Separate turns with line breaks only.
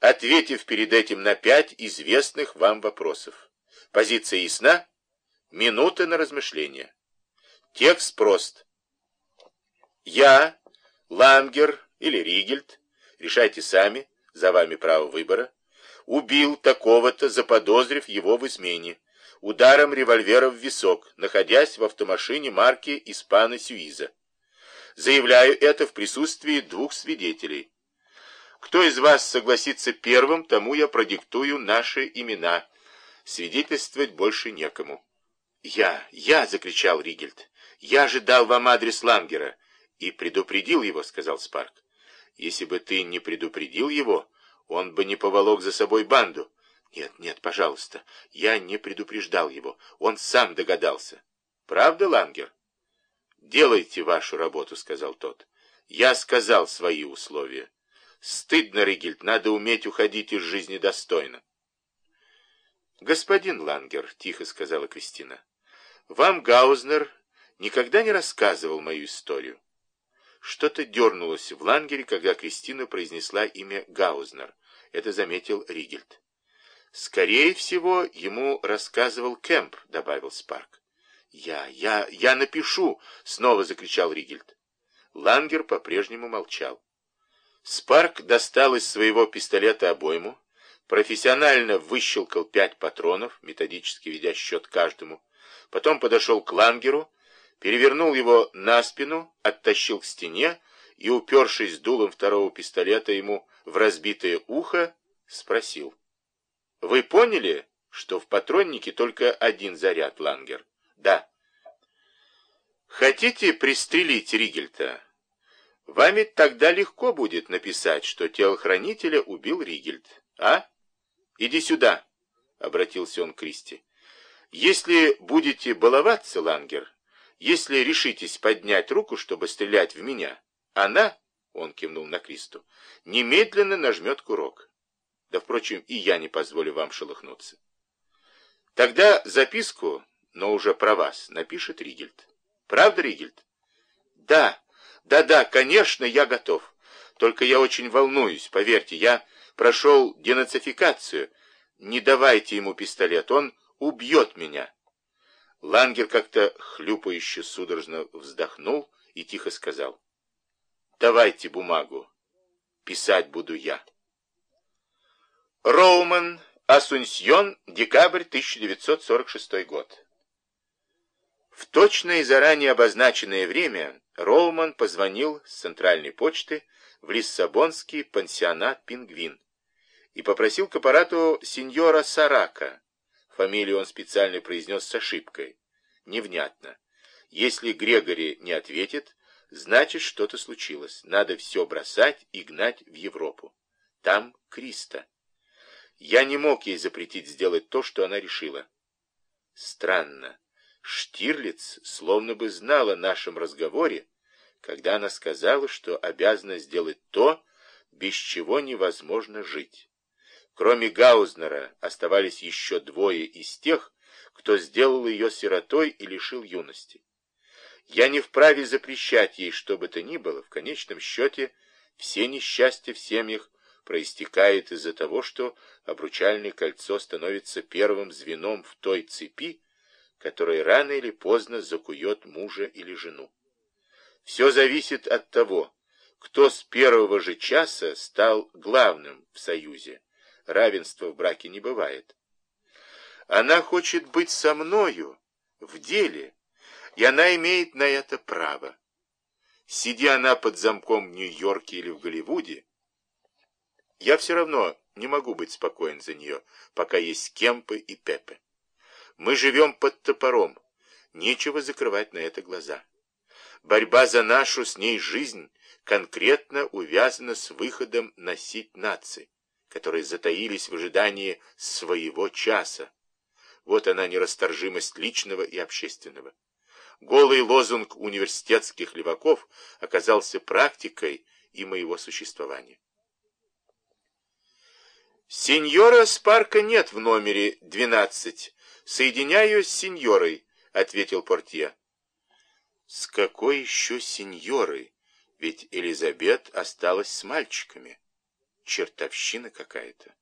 ответив перед этим на пять известных вам вопросов. Позиция ясна? Минуты на размышление. Текст прост. Я, Ламгер или Ригельд, решайте сами, за вами право выбора, убил такого-то, заподозрив его в измене, ударом револьвера в висок, находясь в автомашине марки «Испана Сюиза». Заявляю это в присутствии двух свидетелей. Кто из вас согласится первым, тому я продиктую наши имена. Свидетельствовать больше некому. «Я, я!» — закричал Ригельд. «Я ожидал вам адрес Ламгера и предупредил его», — сказал Спарк. «Если бы ты не предупредил его, он бы не поволок за собой банду». «Нет, нет, пожалуйста, я не предупреждал его. Он сам догадался». «Правда, Лангер?» «Делайте вашу работу», — сказал тот. «Я сказал свои условия. Стыдно, Ригельд, надо уметь уходить из жизни достойно». «Господин Лангер», — тихо сказала Кристина, — «вам Гаузнер никогда не рассказывал мою историю». Что-то дернулось в Лангере, когда Кристина произнесла имя Гаузнер. Это заметил Ригельд. «Скорее всего, ему рассказывал Кэмп», — добавил Спарк. «Я, я, я напишу!» — снова закричал Ригельд. Лангер по-прежнему молчал. Спарк достал из своего пистолета обойму, профессионально выщелкал пять патронов, методически ведя счет каждому, потом подошел к Лангеру, перевернул его на спину, оттащил к стене и, упершись дулом второго пистолета ему в разбитое ухо, спросил. «Вы поняли, что в патроннике только один заряд, Лангер?» «Да». «Хотите пристрелить Ригельта?» «Вам ведь тогда легко будет написать, что телохранителя убил Ригельт, а?» «Иди сюда», — обратился он к Кристи. «Если будете баловаться, Лангер, если решитесь поднять руку, чтобы стрелять в меня, она, — он кивнул на Кристу, — немедленно нажмет курок. Да, впрочем, и я не позволю вам шелохнуться. Тогда записку, но уже про вас, напишет Ригельд. Правда, Ригельд? Да, да-да, конечно, я готов. Только я очень волнуюсь, поверьте, я прошел денацификацию. Не давайте ему пистолет, он убьет меня. Лангер как-то хлюпающе судорожно вздохнул и тихо сказал. Давайте бумагу. Писать буду я. Роуман, Асунсьон, декабрь 1946 год. В точное и заранее обозначенное время Роуман позвонил с центральной почты в Лиссабонский пансионат «Пингвин» и попросил к аппарату сеньора Сарака. Фамилию он специально произнес с ошибкой. Невнятно. Если Грегори не ответит, значит что-то случилось. Надо все бросать и гнать в Европу. Там Криста. Я не мог ей запретить сделать то, что она решила. Странно. Штирлиц словно бы знал о нашем разговоре, когда она сказала, что обязана сделать то, без чего невозможно жить. Кроме Гаузнера оставались еще двое из тех, кто сделал ее сиротой и лишил юности. Я не вправе запрещать ей что бы то ни было, в конечном счете все несчастья в семьях проистекает из-за того, что обручальное кольцо становится первым звеном в той цепи, которая рано или поздно закует мужа или жену. Все зависит от того, кто с первого же часа стал главным в союзе. Равенства в браке не бывает. Она хочет быть со мною в деле, и она имеет на это право. Сидя она под замком в Нью-Йорке или в Голливуде, я все равно не могу быть спокоен за нее, пока есть Кемпы и Пепе. Мы живем под топором, нечего закрывать на это глаза. Борьба за нашу с ней жизнь конкретно увязана с выходом носить нации, которые затаились в ожидании своего часа. Вот она нерасторжимость личного и общественного. Голый лозунг университетских леваков оказался практикой и моего существования. «Сеньора Спарка нет в номере 12. Соединяю с сеньорой», — ответил портье. «С какой еще сеньорой? Ведь Элизабет осталась с мальчиками». чертовщина какая-то.